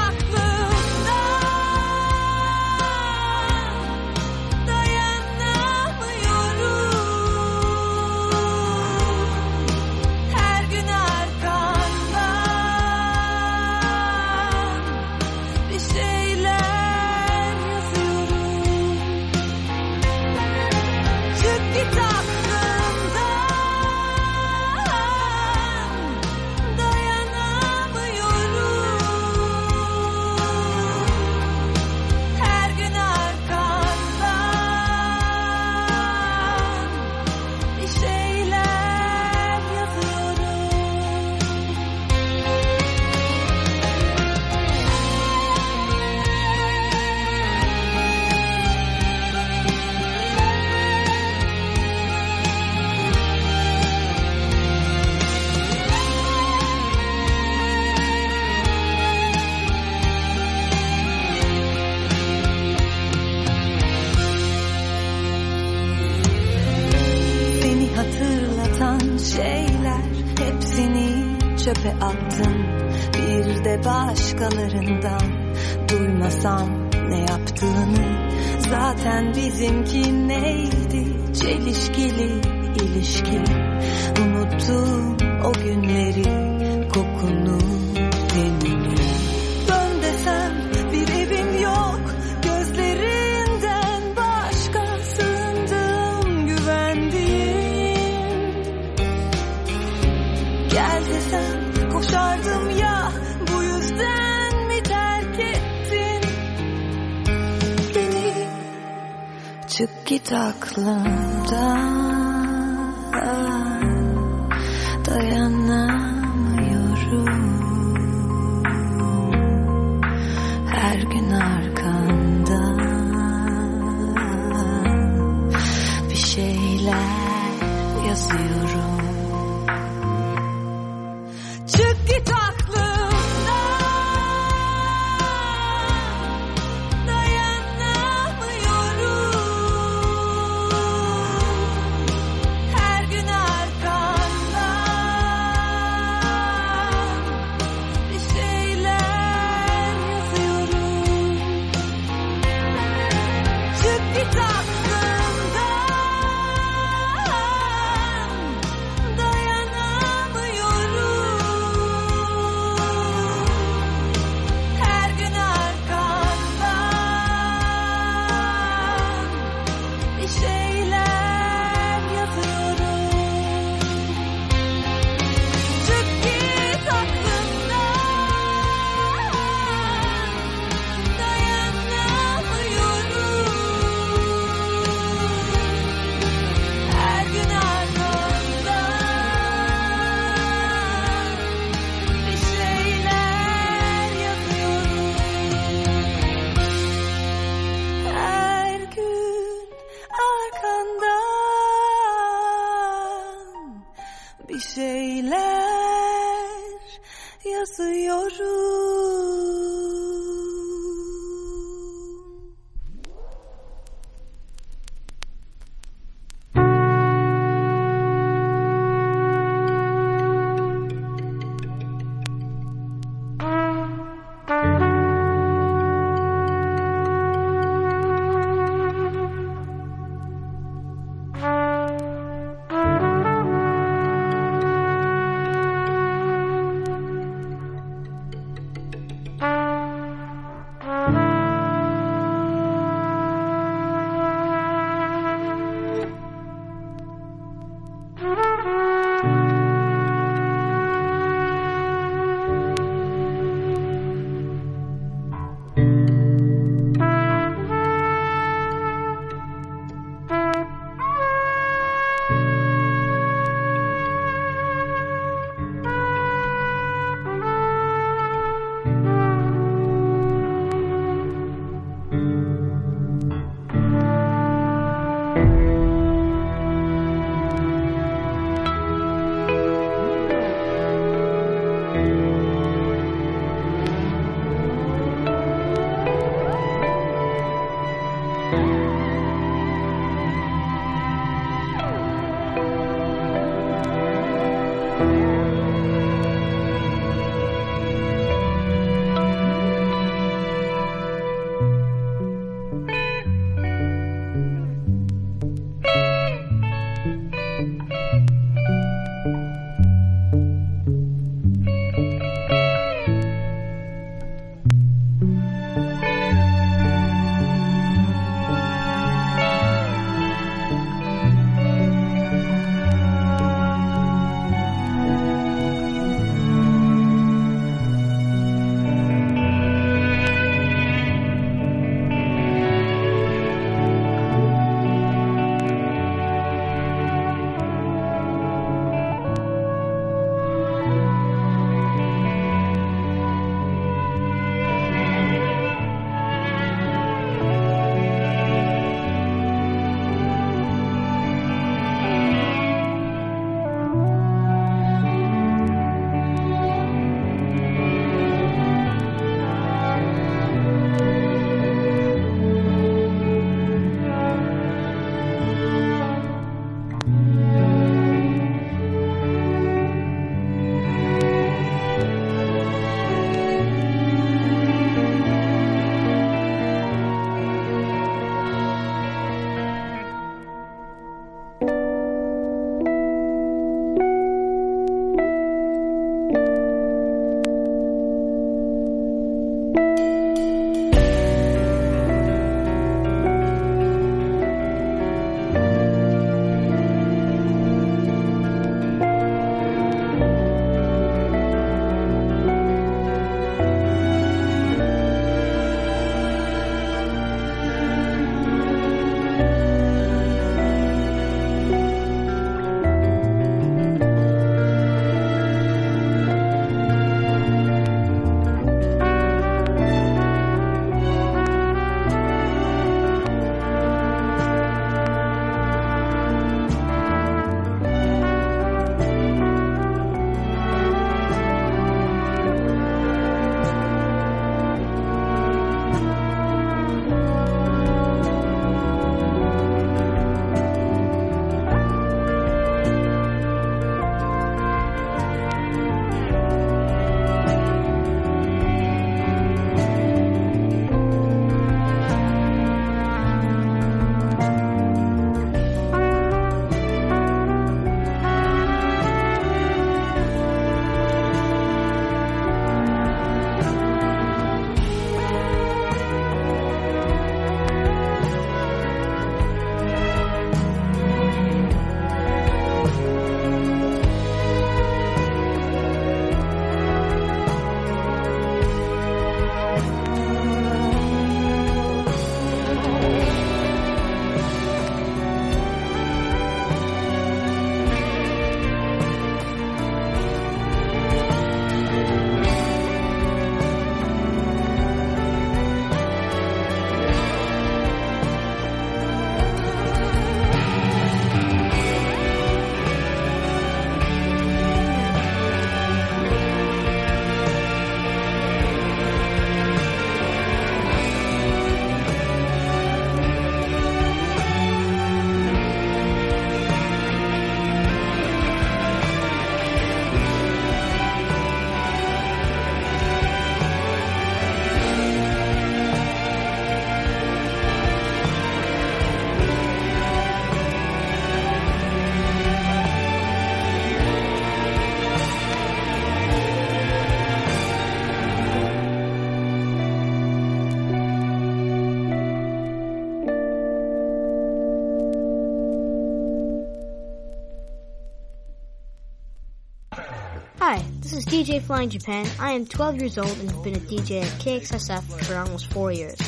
DJ Flying Japan. I am 12 years old and have been a DJ at KXSF for almost four years.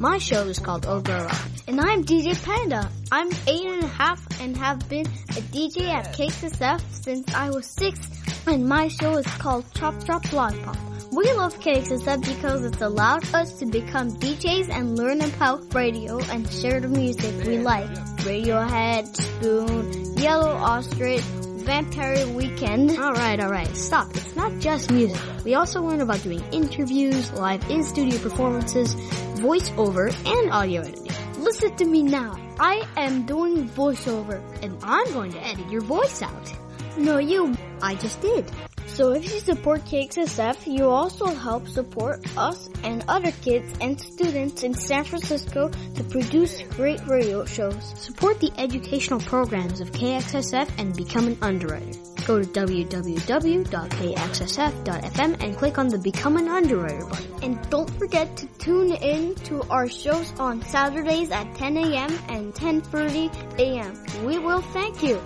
My show is called oh Ogura. And I'm DJ Panda. I'm eight and a half and have been a DJ at KXSF since I was six. And my show is called Chop Chop Lollipop. We love KXSF because it's allowed us to become DJs and learn about radio and share the music we like. Radiohead, Spoon, Yellow Ostrich, Vampire Weekend. Alright, alright, stop. Not just music. We also learn about doing interviews, live in-studio performances, voiceover, and audio editing. Listen to me now. I am doing voiceover. And I'm going to edit your voice out. No, you. I just did. So if you support KXSF, you also help support us and other kids and students in San Francisco to produce great radio shows. Support the educational programs of KXSF and become an underwriter. Go to www.kxsf.fm and click on the Become an Underwriter button. And don't forget to tune in to our shows on Saturdays at 10 a.m. and 10.30 a.m. We will thank you.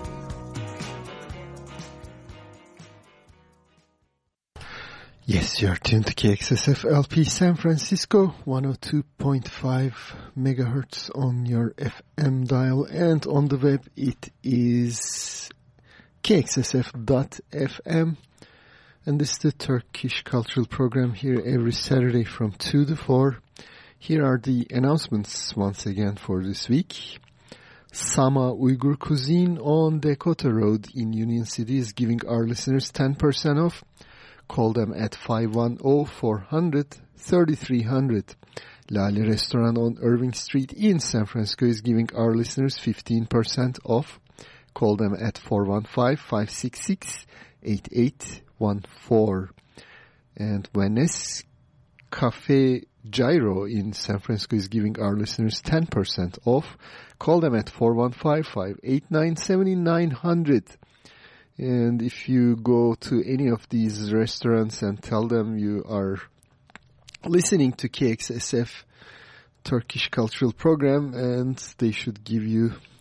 Yes, you're tuned to KXSF LP San Francisco, 102.5 megahertz on your FM dial, and on the web it is kxsf.fm. And this is the Turkish cultural program here every Saturday from 2 to 4. Here are the announcements once again for this week. Sama Uyghur Cuisine on Dakota Road in Union City is giving our listeners 10% off. Call them at 510-400-3300. Lale Restaurant on Irving Street in San Francisco is giving our listeners 15% off. Call them at 415-566-8814. And Venice Cafe Gyro in San Francisco is giving our listeners 10% off. Call them at 415-589-7900. And if you go to any of these restaurants and tell them you are listening to KXSF Turkish Cultural Program and they should give you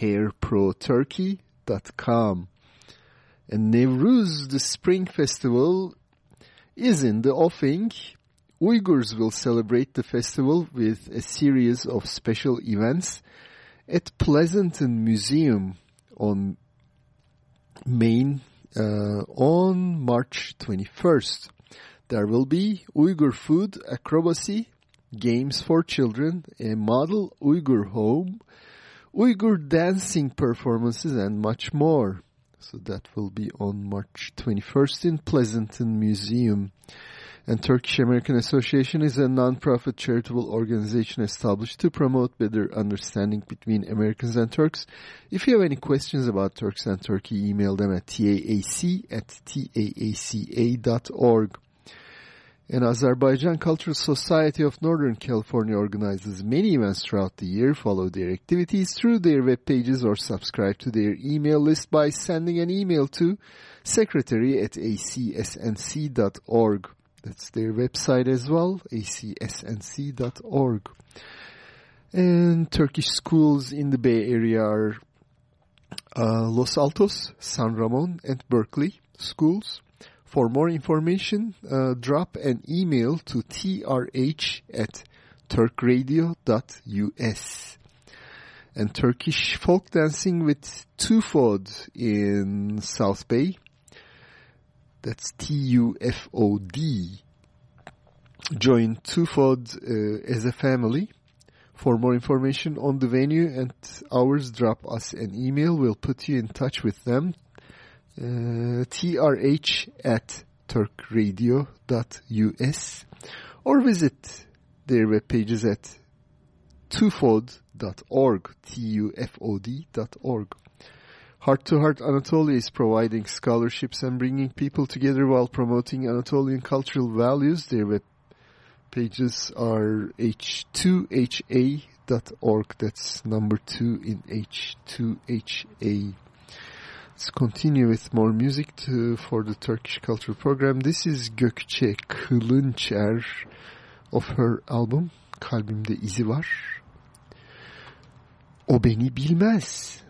hairproturkey.com. And Nevruz, the Spring Festival, is in the offing. Uyghurs will celebrate the festival with a series of special events at Pleasanton Museum on Main uh, on March 21st. There will be Uyghur food, acrobacy, games for children, a model Uyghur home, Uyghur dancing performances, and much more. So that will be on March 21st in Pleasanton Museum. And Turkish American Association is a non-profit charitable organization established to promote better understanding between Americans and Turks. If you have any questions about Turks and Turkey, email them at taac at taaca.org. And Azerbaijan Cultural Society of Northern California organizes many events throughout the year. Follow their activities through their web pages or subscribe to their email list by sending an email to secretary at acsnc.org. That's their website as well, acsnc.org. And Turkish schools in the Bay Area are uh, Los Altos, San Ramon, and Berkeley schools. For more information, uh, drop an email to trh at turkradio.us. And Turkish folk dancing with Tufod in South Bay. That's T-U-F-O-D. Join Tufod uh, as a family. For more information on the venue and hours, drop us an email. We'll put you in touch with them. Uh, trh at turkradio.us or visit their web pages at tufod.org, T-U-F-O-D.org. Heart to Heart Anatolia is providing scholarships and bringing people together while promoting Anatolian cultural values. Their web pages are h2ha.org. That's number two in h2ha. Let's continue with more music to, for the Turkish Cultural Program. This is Gökçe Kılınçer of her album Kalbimde İzi Var. O beni bilmez.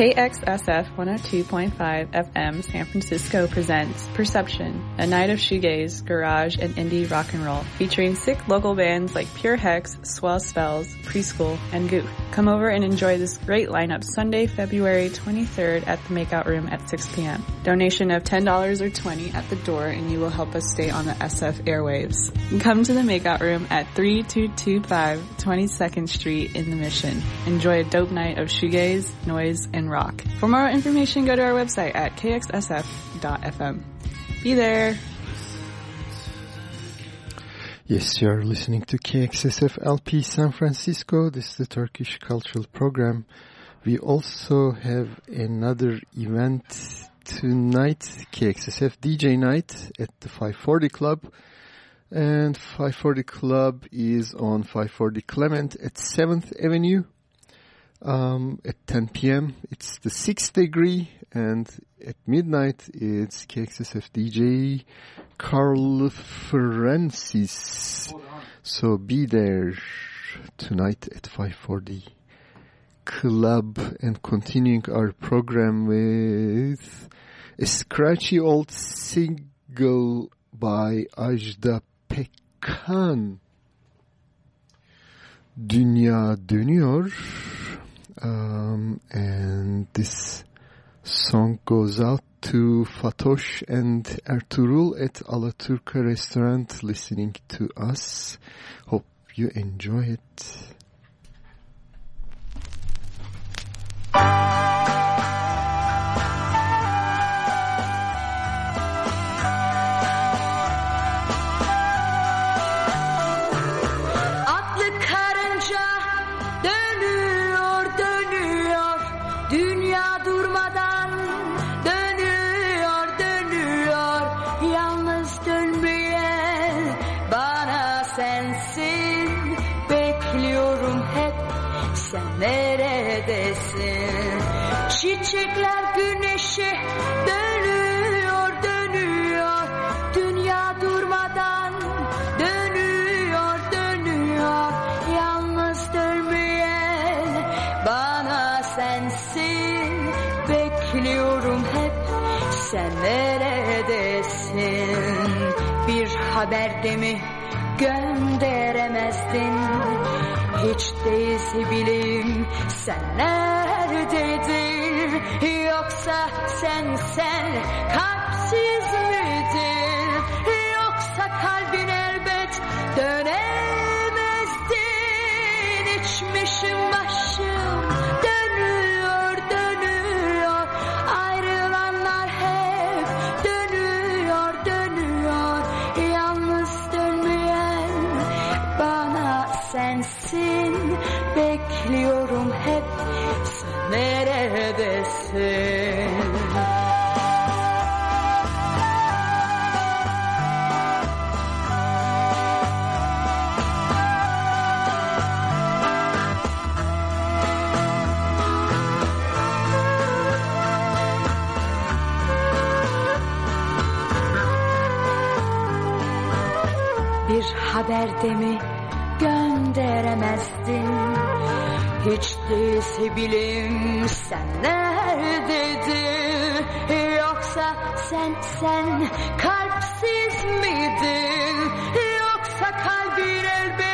KXSF 102.5 FM San Francisco presents Perception, a night of shoegaze, garage, and indie rock and roll, featuring sick local bands like Pure Hex, Swell Spells, Preschool, and Goof. Come over and enjoy this great lineup Sunday, February 23rd at the Makeout Room at 6 p.m. Donation of $10 or 20 at the door and you will help us stay on the SF airwaves. Come to the Makeout Room at 3225 22nd Street in the Mission. Enjoy a dope night of shoegaze, noise, and rock. For more information, go to our website at kxsf.fm. Be there. Yes, you are listening to KXSF LP San Francisco. This is the Turkish Cultural Program. We also have another event tonight, KXSF DJ night at the 540 Club. And 540 Club is on 540 Clement at 7th Avenue um, at 10 p.m. It's the 6th degree and at midnight it's KXSF DJ Carl. So be there tonight at 540 Club and continuing our program with a scratchy old single by Ajda Pekkan. Dünya dönüyor. Um, and this song goes out to Fatosh and Ertuğrul at Alaturka restaurant listening to us. Hope you enjoy it. Çiçekler güneşe dönüyor dönüyor. Dünya durmadan dönüyor dönüyor. Yalnız dönmeyen bana sensin. Bekliyorum hep sen neredesin? Bir haberde mi gönderemezdin? Hiç değilse bileyim sen neredeydin Yoksa sen sen kalpsiz miydin? Yoksa kalbin elbet dönemezdin. İçmişim başım Bir haberde mi gönderemezdin Hiç değilse bileyim sen neredeydin Yoksa sen sen kalpsiz miydin? Yoksa kalbin elbet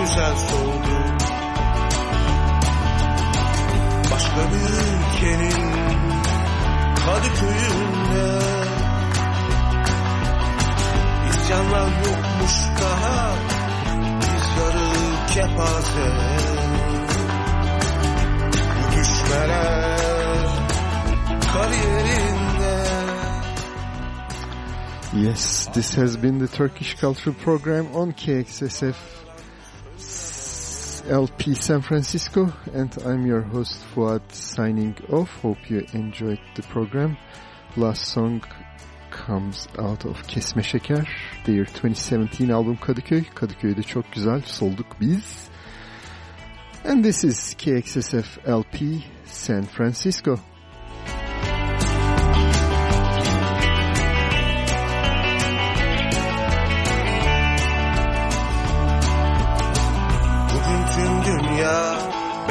güzel solduk Başka bir ülkenin Kadıköy'ünde İsyanlar yokmuş daha Biz yarı kepaze. Bu düşmeler kariyerinde. Yes, this has been the Turkish Cultural Program on KXSF LP San Francisco and I'm your host Fuad signing off. Hope you enjoyed the program. Last song comes out of Kesmeşeker. Their 2017 album Kadıköy. Kadıköy'de çok güzel solduk biz. And this is KXSF LP San Francisco.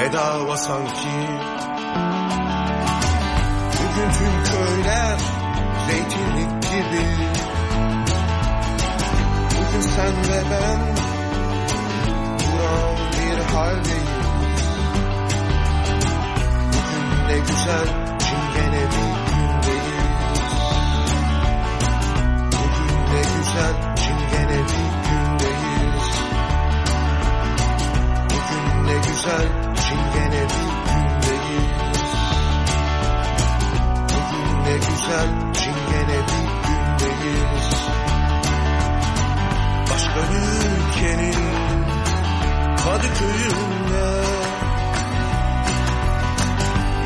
Bedava sanki. Bugün tüm köyler zeytinlik gibi. Bugün sen ve ben duran bir haldeyiz. Bugün ne güzel çingene bir gündeyiz. Bugün ne güzel çingene bir gündeyiz. Bugün ne güzel çingene bir gündeyiz Bugün ne güzel çingene bir gündeyiz Başka ülkenin Kadıköy'ünde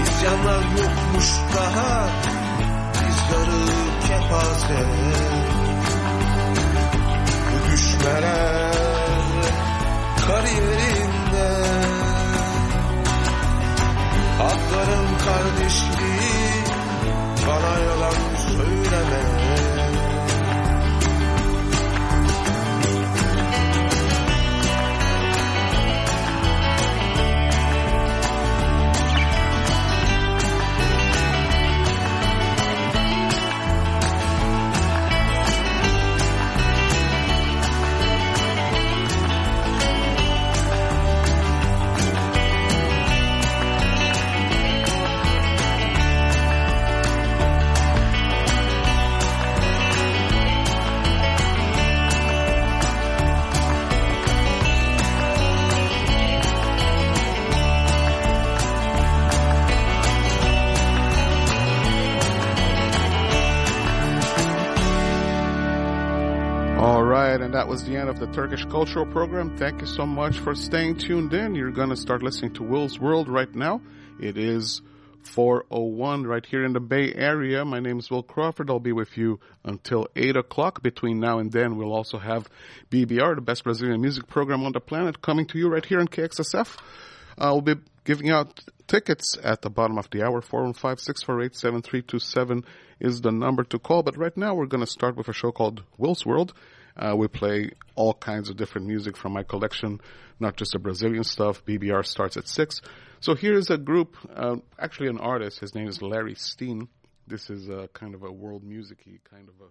İsyanlar yokmuş daha. Rüzgarı kepaze Bu düşmeler kariyerinde Hakların kardeşliği bana yalan söyleme was the end of the Turkish Cultural Program. Thank you so much for staying tuned in. You're going to start listening to Will's World right now. It is 401 right here in the Bay Area. My name is Will Crawford. I'll be with you until 8 o'clock. Between now and then, we'll also have BBR, the best Brazilian music program on the planet, coming to you right here on KXSF. I'll uh, be giving out tickets at the bottom of the hour. 415-648-7327 is the number to call. But right now, we're going to start with a show called Will's World. Uh, we play all kinds of different music from my collection, not just the Brazilian stuff. BBR starts at 6. So here's a group, uh, actually an artist. His name is Larry Steen. This is a kind of a world music kind of a